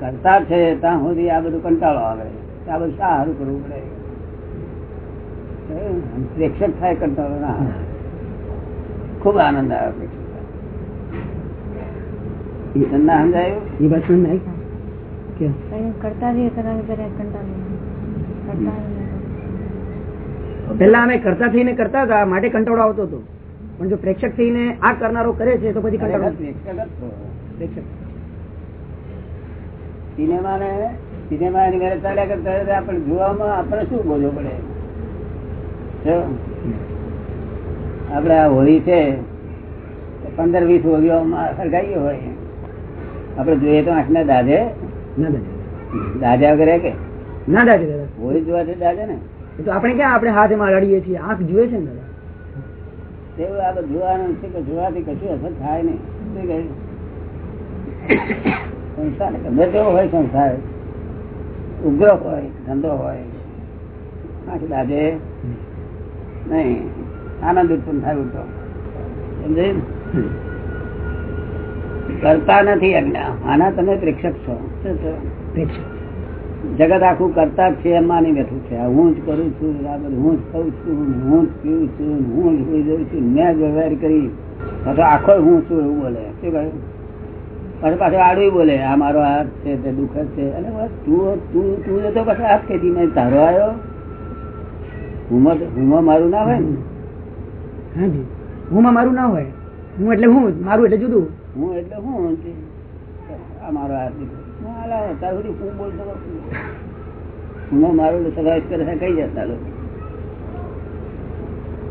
કરતા છે ત્યાં સુધી આ બધું કંટાળો આવે. આ બધું શા સારું કરવું પડે? પ્રેક્ષક થાય કંટાળો ના ખૂબ આનંદ આવે પ્રેક્ષક થાય. ના સમજાયું? એ વાત સમજ કે? કરતા રહીએ કરતા રહીએ. અમે કરતા થઈને કરતા હતા માટે કંટાળો આવતો હતો. પણ જો પ્રેક્ષક થઈને આ કરનારો કરે છે તો પછી કંટાળો પ્રેક્ષક સિનેમા ને સિનેમા એની ઘરે ચાલ્યા કરતા આપણે જોવામાં આપણે શું બોલવું પડે? આપડે આ હોળી છે પંદર વીસ હોળીઓમાં સળગાવી હોય? આપણે જોઈએ તો આંખના દાદે ના દાદા દાદા વગેરે કે? ના દાદા. હોળી જોવા છે દાદા ને તો આપણે ક્યાં આપણે હાથમાં લડીએ છીએ? આંખ જુએ છે ને દાદા? તેવું આપણે જોવાનું છે કે જોવાથી કશું અસર થાય નહીં. શું કહે? સંસાર ગમે તેવો હોય સંસાર. ઉગ્ર હોય ધંધો હોય. આંખ દાદે નહીં. આનંદ ઉત્પન્ન થાય ઉઠો કરતા નથી આજ્ઞા આના તમે પ્રેક્ષક છો શું છો. પ્રેક્ષક. જગત આખું કરતા જ છે એમાં નહીં બેઠું છે. હું જ કરું છું બરાબર હું જ ખાઉં છું હું જ પીવું છું હું જ હોઈ જઉં છું મેં જ વ્યવહાર કરી. પાછો આખો હું છું એવું બોલે. શું કહ્યું? પાછું પાછો આડું બોલે આ મારો હાથ છે તે દુઃખ છે. અને બસ તું તું તું જતો તો પાછો હાથ ખેતી મેં તારો આવ્યો હુંમાં તો- હુંમાં મારું ના હોય ને? હાજી હું માં મારું ના હોય. હું એટલે હું મારું એટલે જુદું. હું એટલે હું. આ મારો હાથ દીકરો હું તાર સુધી હું બોલતો હું મારું સમાવેશ કરે કઈ જતા લોકો?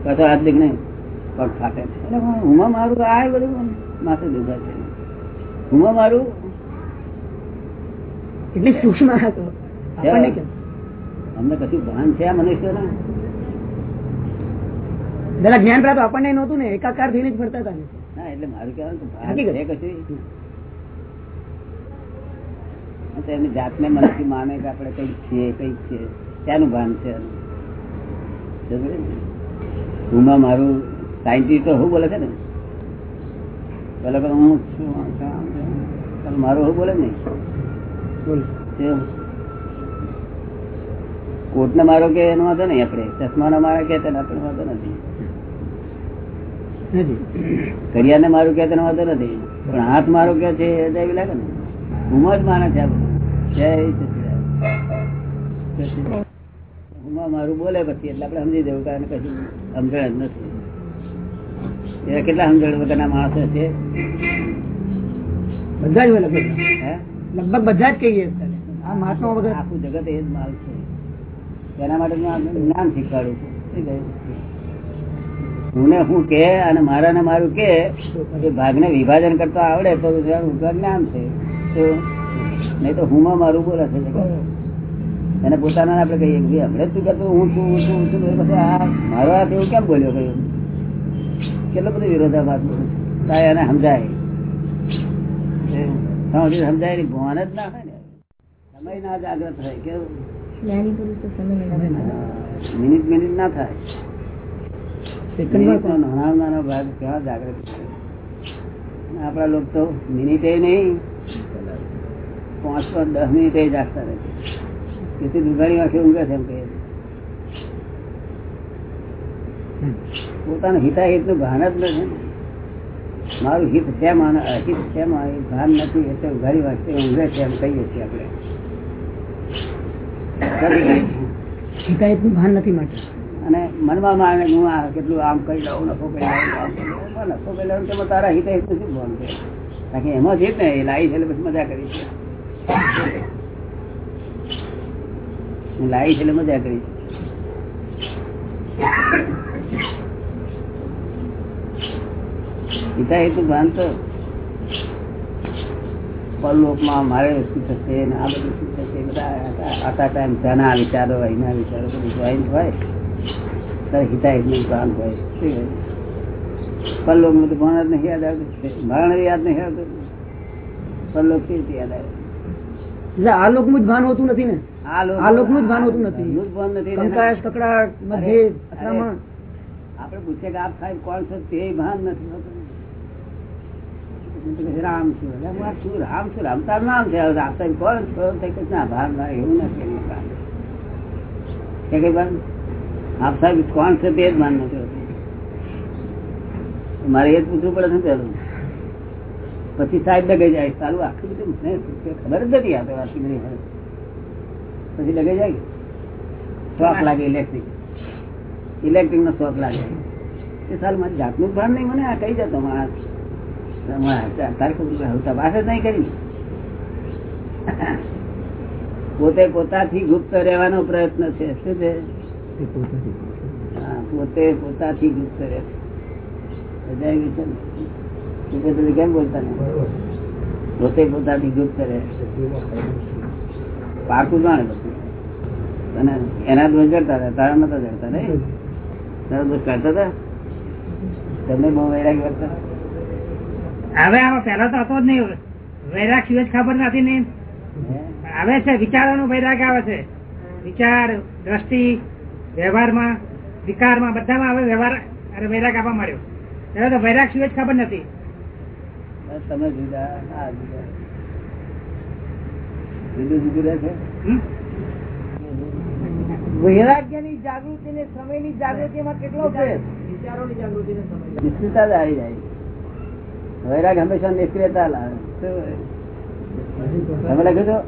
પાછો હાથ નહીં પગ ફાટે એટલે હું મારું આ બધું માથે દુખા છે. હુંમાં મારું એટલે સૂક્ષ્મ અમને કશું ભાન છે આ મનુષ્યને? દાદા જ્ઞાન પ્રાપ્ત આપણને નહોતું ને એકાકાર થઈને જ ફરતા હતા ને. ના એટલે મારું કહેવાનું ભાન છે કશું. તો એમની જાતને મનથી માને કે આપણે કંઈક છીએ કંઈક છીએ ત્યાંનું ભાન છે? સમજ્યો મારું સાયન્ટિસ્ટ હું બોલે છે ને? પેલા પેલા હું છું મારું હું બોલે નહીં? બોલ. કોટ ને મારો કે એનો વાંધો નહીં આપણે. ચશ્મા ના મારે કે તેનો આપણે વાંધો નથી. કરિયાને કરિયા ને મારું કે તેનો વાંધો નથી. પણ હાથ મારો કે છે એ લાગે ને. હું જ માને છે આ બધું. જય મારું બોલે પછી એટલે આપણે સમજી દેવું કારણ કશું સમજણ જ નથી. એવા કેટલા સમજણ વગરના માણસો છે? બધા જ લગભગ. લગભગ બધા જ કહીએ. આ મહાત્મા વગર આખું જગત એ જ માલ છે. એના માટે જ્ઞાન શીખવાડું છું. હું ને હું કે અને મારા ને મારું કે ભાગને વિભાજન કરતા આવડે તો જ્ઞાન છે. તો નહીં તો હું માં મારું બોલે છે એને પોતાના આપડે કહીએ કે હમણાં તું કરતો હું છું હું છું છું પછી આ મારો હાથ એવું કેમ બોલ્યો કહ્યું કેટલો બધો વિરોધાભાસ બોલે છે. એને સમજાય. સમજાય નહીં ભણ જ ના હોય ને. સમય ના જાગ્રત થાય કેવું? મિનિટ મિનિટ ના થાય. નાના નાનો ભાગ કેવા જાગૃત આપણા લોકો તો મિનિટે નહીં. પાંચ પાંચ દસ મિનિટે જાગતા રહે છે. તેથી દુધારી વાંખે ઊંઘે છે એમ કહે પોતાના હિતાહિતનું ભાન જ નથી. મારું હિત અને અહિત એ ભાન નથી એટલે ઉઘાડી વાંખે ઊંઘે છે એમ કહીએ છીએ આપણે. નું ભાન નથી માટે અને મનમાં માને હું આ કેટલું આમ કરી લઉં નફો કરી લઉં નફો કરી લઉં તેમાં તારા હિત હિત શું ભાન છે? કારણ કે એમાં છે ને એ લાવી છે એટલે પછી મજા કરી છે. લાવી એટલે મજા કરી. પિતા હિતા હિત ભાન તો પરલોકમાં મારે શું થશે ને આ બધું શું થશે બધા આતા ટાઈમ તેના વિચારો એના વિચારો બધું જોઈન હોય. ત્યારે હિતાહિતનું ભાન હોય. શું હોય? પરલોકનું તો ભણ જ નહીં યાદ આવતું. ભણ યાદ નહીં આવતું. પરલોક કેવી યાદ આવે? આ લોકનું જ ભાન હોતું નથી ને? આ લોકનું જ ભાન હોતું નથી. કંકાશ કકડાટ અથડામણ. આપણે પૂછે કે આપ સાહેબ કોણ છો? તે ભાન નથી હોતું. રામ છું. છું રામ છું રામ તાર નામ છે. રામ સાહેબ કોણ છો? ના ભાન ના એવું નથી કઈ ભાન? આપ સાહેબ કોણ છે? તે જ ભાન નથી. મારે એ જ પૂછવું પડે છે ને પેલું પછી સાહેબ લગાઈ જાય. સારું આખી બધું ખબર જ નથી આ તો આટલી બધી પછી લગાઈ જાય. શોખ લાગે ઇલેક્ટ્રિક ઇલેક્ટ્રિક નો શોખ લાગે. એ સારું મારી જાતનું ભાન નહીં મને આ કહી જતો નહીં કરી. પોતે પોતાથી ગુપ્ત રહેવાનો પ્રયત્ન છે. શું છે? હા, પોતે પોતાથી ગુપ્ત રહે. ને? કેમ બોલતા પોતે પોતાની ગુપ્ત કરે. પાકું જાણે બધું અને એના દોષ જડતા હતા તારા નતા જડતા નહીં તારા દોષ કરતા હતા? તમને બહુ વૈરાગ કરતા હવે આમાં પેલા તો હતો જ નહીં. વૈરાગ સિવાય જ ખબર નથી ને. આવે છે વિચારોનો વૈરાગ આવે છે. વિચાર દ્રષ્ટિ વ્યવહારમાં વિકારમાં બધામાં હવે વ્યવહાર અને વૈરાગ આપવા માંડ્યો. ત્યારે તો વૈરાગ સિવાય જ ખબર નથી. તમે જુદા આ જુદા. જુદું જુદું રહે છે? હમ? વૈરાગ્યની જાગૃતિ ને સમયની જાગૃતિમાં કેટલો ફેર? નિશ્ચિતતા આવી જાય. વૈરાગ હંમેશા નિષ્ક્રિયતા લાવે? તમે લખ્યું તો?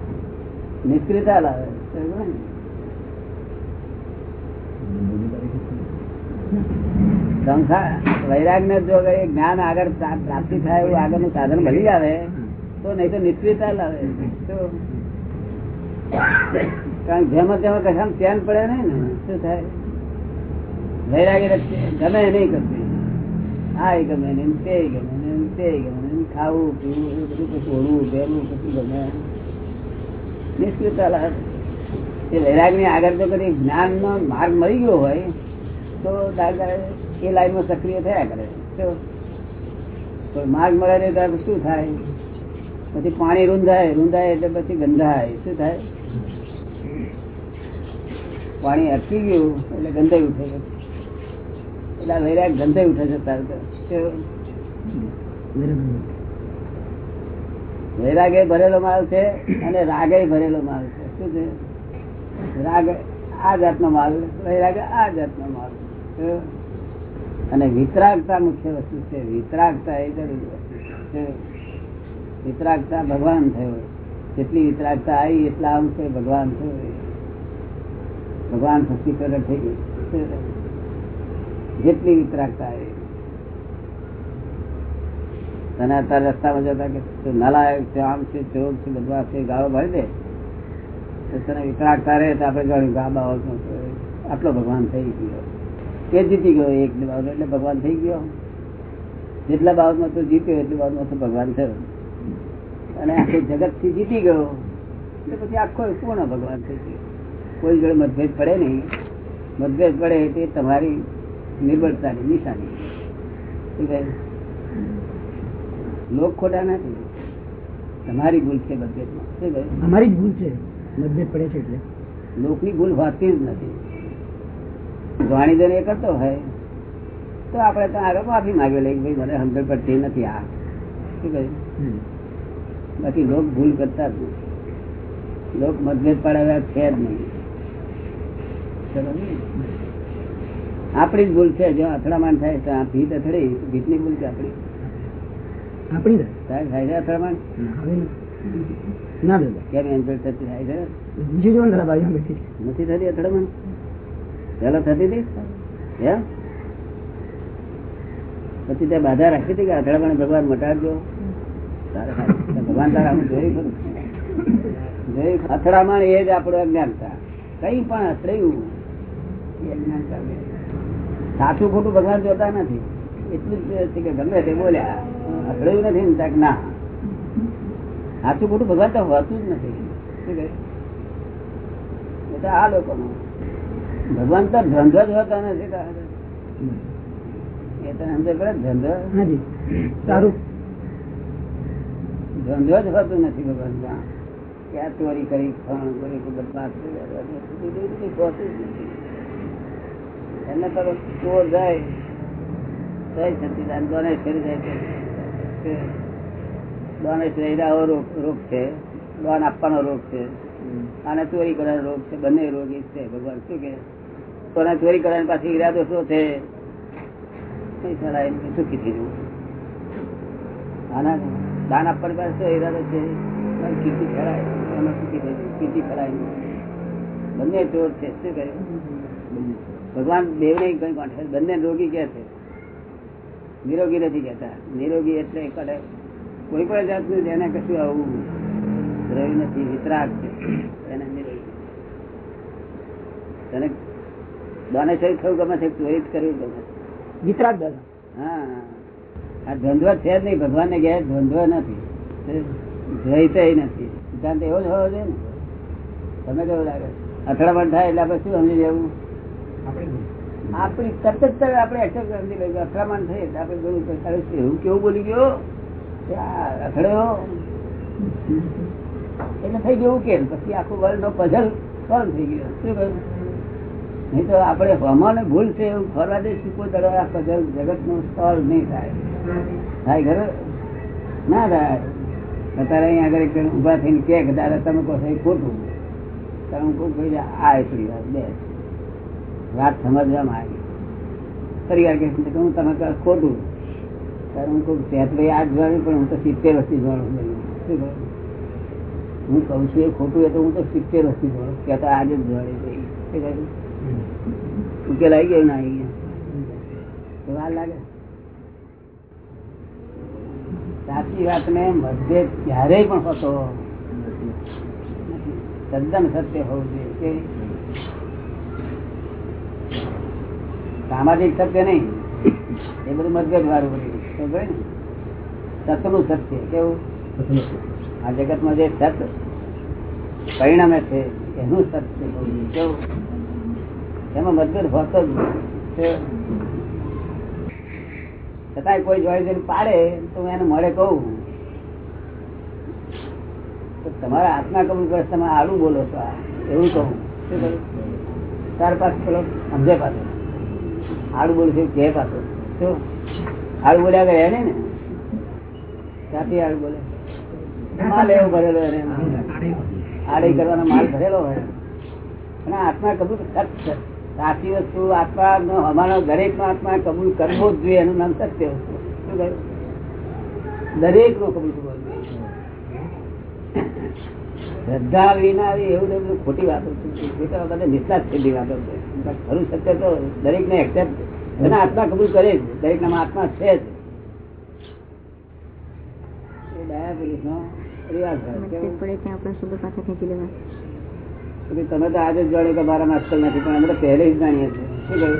નિષ્ક્રિયતા લાવે. ને? વૈરાગ ને જો જ્ઞાન આગળ પ્રાપ્તિ થાય એવું આગળનું સાધન મળી આવે તો નહીં તો નિષ્ક્રિયતા લાવે. કારણ જેમાં તેમાં કશામાં ચેન પડે નહીં ને, શું થાય? વૈરાગ ગમે નહીં કરતી આ ગમે નહીં તે ગમે નહીં તે ગમે ખાવું, પીવું બધું પછી ઓળવું પહેરવું કશું ગમે નિષ્ક્રિયતા લાવે. એ વૈરાગની આગળ જો કદી જ્ઞાન નો માર્ગ મળી ગયો હોય, તો દાદા એ લાઈનમાં સક્રિય થયા કરે. તો માર્ગ મળે ને ત્યારે શું થાય? પછી પાણી રૂંધાય રૂંધાય એટલે પછી ગંધાય. શું થાય? પાણી અટકી ગયું એટલે ગંધાઈ ઉઠે એટલે આ વૈરાગ ગંધાઈ ઉઠે છે તારે? વૈરાગે ભરેલો માલ છે અને રાગે ભરેલો માલ છે. શું છે? રાગ આ જાતનો માલ, વૈરાગ આ જાતનો માલ કેવું? અને વિતરાગતા મુખ્ય વસ્તુ છે. વિતરાગતા એ જરૂરી વસ્તુ છે. વિતરાગતા ભગવાન થયો જેટલી વિતરાગતા આવી, એટલા અંશે ભગવાન થયો ભગવાન શક્તિ પ્રગટ થઈ ગઈ. જેટલી વિતરાગતા આવી. તને અત્યારે રસ્તામાં જતા કે તું નાલાયક છે, આમ છે ચોર છે, બધું છે, ગાળો ભરી દે. તો તને વિતરાગતા રહે તો આપણે જાણ્યું કે આ બાબતનો તો આટલો ભગવાન થઈ ગયો. એ જીતી ગયો એક ભાવ એટલે ભગવાન થઈ ગયો. જેટલા ભાવમાં તો જીત્યો એટલી ભાવમાં તો ભગવાન થયો. અને આખું જગતથી જીતી ગયો એટલે પછી આખો પૂર્ણ ભગવાન થઈ ગયો? કોઈ જોડે મતભેદ પડે નહીં. મતભેદ પડે તે તમારી નિર્બળતાની નિશાની. લોક ખોટા નથી. તમારી ભૂલ છે મતભેદમાં. અમારી જ ભૂલ છે. મતભેદ પડે છે એટલે. લોકની ભૂલ હોતી જ નથી. જાણી દઈને એ કરતો હોય. તો આપણે તો આગળ માફી માગી લઈ ભાઈ મને સમજણ પડતી નથી આ. શું કહ્યું? બાકી લોક ભૂલ કરતા જ નથી. લોક મતભેદ પડાવ્યા છે જ નહીં. આપણી જ ભૂલ છે. જો અથડામણ થાય તો આ ભીત અથડી ભીતની ભૂલ છે આપણી. આપણી થાય છે અથડામણ? ના કેમ એન્જોય થતી થાય છે. નથી થતી અથડામણ? પેલા થતી હતી? પછી ત્યાં બાધા રાખી હતી કે અથડામણ ભગવાન મટાડજો? ભગવાન તારા જોયું ખરું? અથડામણ એ જ આપણું અજ્ઞાનતા. કઈ પણ અથડાયું. સાચું ખોટું ભગવાન જોતા નથી. એટલું જ છે કે ગમે તે બોલ્યા. અથડાયું નથી ને ત્યાં ના. સાચું ખોટું ભગવાન તો હોતું જ નથી. કહે? આ લોકોનું. ભગવાન તો ધંધો જ હોતા નથી એ તો સમજ પડે ધંધો સારું. ધંધો જ હોતું નથી ભગવાન ત્યાં. ક્યાં ચોરી કરી ફણ કરી બદમાશ કરી, આ બધું બધું હોતું જ નથી. એને તો ચોર જાય. જય સચિદાન દોને જાય છે. કે દોન રોગ છે. દોન આપવાનો રોગ છે. અને ચોરી કરવાનો રોગ છે. બંને રોગ છે ભગવાન. શું કે? સોના ચોરી કરવાની પાછી ઇરાદો શું છે? સુખી થઈ જવું દાન આપવાની પાસે ઇરાદો છે? કીર્તિ ખરાય એમાં સુખી થઈ જવું કીર્તિ ખરાય બંને ચોર છે શું કહ્યું? ભગવાન દેવ ને કઈ કોન્ઠે બંને રોગી કે છે? નિરોગી નથી કહેતા. નિરોગી એટલે કડે કોઈ પણ જાતનું જેને કશું આવું રહ્યું નથી વિતરાગ છે એને નિરોગી તને દાને સહી થયું ગમે છે ચોરી કરવી ગમે વિતરાગ હા. આ દ્વંદ્વ છે જ નહીં ભગવાન ને ઘેર દ્વંદ્વ નથી. દ્વૈત નથી. સિદ્ધાંત એવો જ હોવો જોઈએ ને. તમે કેવું લાગે? અથડામણ થાય એટલે આપણે શું સમજી લેવું? આપણી તરત જ આપણે એક્સેપ્ટ સમજી લઈએ અથડામણ થઈ એટલે આપણે અરે એવું કેવું બોલી ગયો? કે આ અથડ્યો? એટલે થઈ ગયું કેમ પછી આખું વર્લ્ડ નો પઝલ સોલ્વ થઈ ગયો. શું કહ્યું? નહીં તો આપણે હમાને ભૂલ છે એવું ફરવા દે કોઈ દરવાજા જગતનું સ્થળ નહીં થાય. થાય ખરો? ના થાય. અત્યારે અહીંયા આગળ ઊભા થઈને કે કે, દાદા, તમે કહો છો ખોટું. તમે હું કહી આ એટલી વાત, બે. વાત સમજવામાં આવી. ફરી વાર કે હું તમે કહો ખોટું. ત્યારે હું કહું ત્યાં ભાઈ આ જોવાનું પણ હું તો સિત્તેર વર્ષથી જોવાનું હું કહું છું એ ખોટું એ તો હું તો સિત્તેર વર્ષથી જોડું ત્યાં તો આજે જ જોડે શું કહ્યું? ઉકેલ આવી ગયો ના આવી ગયો વાર લાગે. સાચી વાત ને મતભેદ ક્યારેય પણ હોતો તદ્દન સત્ય હોવું જોઈએ સામાજિક સત્ય નહીં, એ બધું મતભેદ વાળું બધું ને? સતનું સત્ય કેવું? આ જગતમાં જે સત પરિણામે છે, એનું સત્ય. કેવું? એમાં મતભેદ હોતો જ છતાંય કોઈ જોઈ જઈને પાડે, તો એને મળે કહું. તમારા આત્મા કબૂલ કરે તમે આડું બોલો છો એવું કહું. તાર પાસે પેલો સમજે પાછો. આડું બોલું છે કે પાછો. શું? આડું બોલ્યા ગયા ને? ક્યાંથી આડું બોલે? માલ એવો ભરેલો એને. આડે કરવાનો માલ ભરેલો હોય. અને આત્મા કબૂલ સત છે. સાચી વસ્તુ, આત્મા અમારો દરેક નો આત્મા કબૂલ કરવો જ જોઈએ, એનું નામ સત્ય વસ્તુ. દરેક નો કબૂલ કરવો જોઈએ. શ્રદ્ધા વિના એવું બધું ખોટી વાતો છે. તો બધા નિષ્ઠા છેલ્લી વાતો છે. ખરું સત્ય તો દરેક ને એક્સેપ્ટ અને આત્મા કબૂલ કરે જ. દરેક નામ આત્મા છે જ. ડાયાબિટીસ નો રિવાજ ત્યાં આપણે શુદ્ધ પાછા ખેંચી લેવા તમે તો આજે જ જાણ્યું કે મારા નથી પણ અમે તો પહેલે જ જાણીએ છીએ. શું કહ્યું?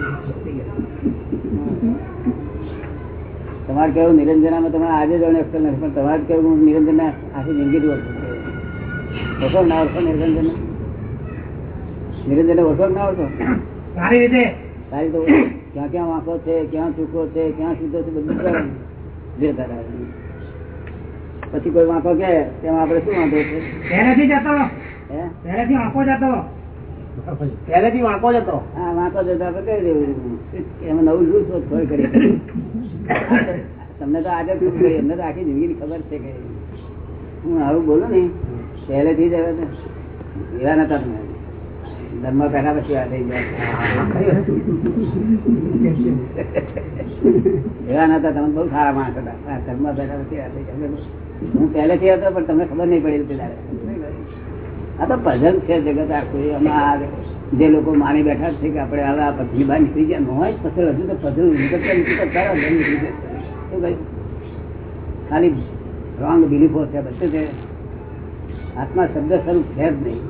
તમારે કેવું નિરંજનામાં તમે આજે જાણ્યું અક્કલ નથી પણ તમારે કેવું હું નિરંજન આખી જિંદગી જ ઓછો ના ઓળખો નિરંજન નિરંજન ઓછો ના ઓળખો? સારી રીતે. સારી તો ક્યાં ક્યાં વાંકો છે ક્યાં ચૂકો છે ક્યાં સીધો છે બધું કરે જે પછી કોઈ વાંકો કે તેમાં આપણે શું વાંધો છે? પહેલેથી જતો હે? પહેલેથી આંખો જતો પહેલેથી વાંકો જ હા વાંકો જતા આપણે કહી દેવું એમાં. નવું શું શોધખોળ કરી? તમને તો આજે એમને તો આખી જિંદગી ખબર છે કે હું આવું બોલું ને પહેલેથી જ હવે એવા નતા તમે. ધર્મ પહેલા પછી આ થઈ ગયા. એવા નતા તમે બહુ સારા માણસ હતા. હા, ધર્મ પહેલા પછી આ થઈ ગયા. હું પહેલેથી હતો પણ તમને ખબર નહીં પડી પેલા આ તો ભજન છે જગત આખું એ જે લોકો માની બેઠા છે કે આપણે હવે આ પથરી બહાર નીકળી ગયા, ન હોય પથર હજુ તો પથર. ખાલી રોંગ બિલીફો છે બધું છે આત્મા શબ્દ સ્વરૂપ છે જ નહીં?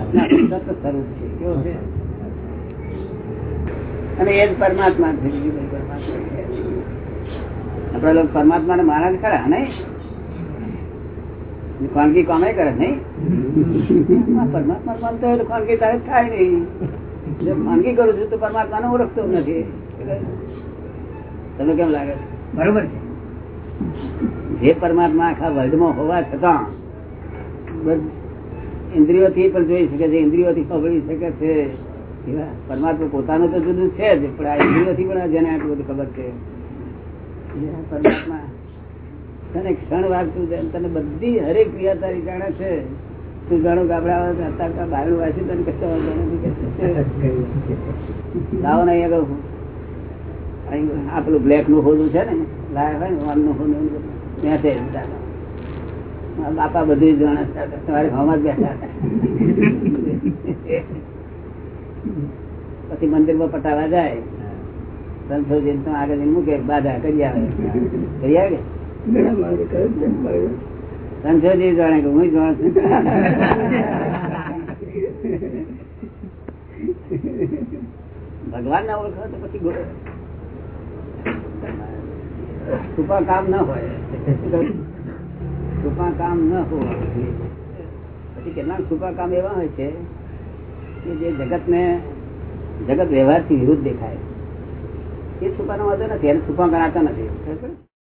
આત્મા શબ્દ સ્વરૂપ છે, કેવો છે અને એ જ પરમાત્મા છે, બીજું પરમાત્મા. આપડે લોકો પરમાત્મા ને મારા ખરા, નહીં ખાનગી કામે કરે નહીં. પરમાત્મા હોય તો ખાનગી તારે થાય નહીં. ખાનગી કરું છું તો પરમાત્મા ને ઓળખતો નથી. તમને કેમ લાગે બરોબર છે. જે પરમાત્મા આખા વર્લ્ડમાં હોવા છતાં ઇન્દ્રિયોથી પણ જોઈ શકે છે ઇન્દ્રિયોથી ખબરી શકે છે. પરમાત્મા પોતાનું તો જુદું છે જ પણ આ ઇન્દ્રિયોથી પણ જેને આટલું બધું ખબર છે. પરમાત્મા તને ક્ષણ વાગતું તને બધી હરેક ક્રિયા તારી જાણે છે. તું જાણું ગાબડા હતા બારું વાંચ્યું તને કશો લાવો ને અહીંયા કહું. અહીં બ્લેકનું હોલું છે ને, લાયા હોય ને નું હોલું ત્યાં છે બાપા બધું જાણે તમારે ઘઉંમાં જ બેઠા પછી મંદિરમાં પટાવા જાય. સંશોધન આગળ મૂકે, બાધા કરી આવે. કરી આવે કે હું જાણ છું? ભગવાન ના ઓળખો તો પછી છુપા કામ ના હોય. છુપા કામ ન હોય. પછી કેટલાક છુપા કામ એવા હોય છે કે જે જગત ને જગત વ્યવહારથી વિરુદ્ધ દેખાય. એ છુપાનો વાંધો નથી, એને છુપા ગણાતા નથી.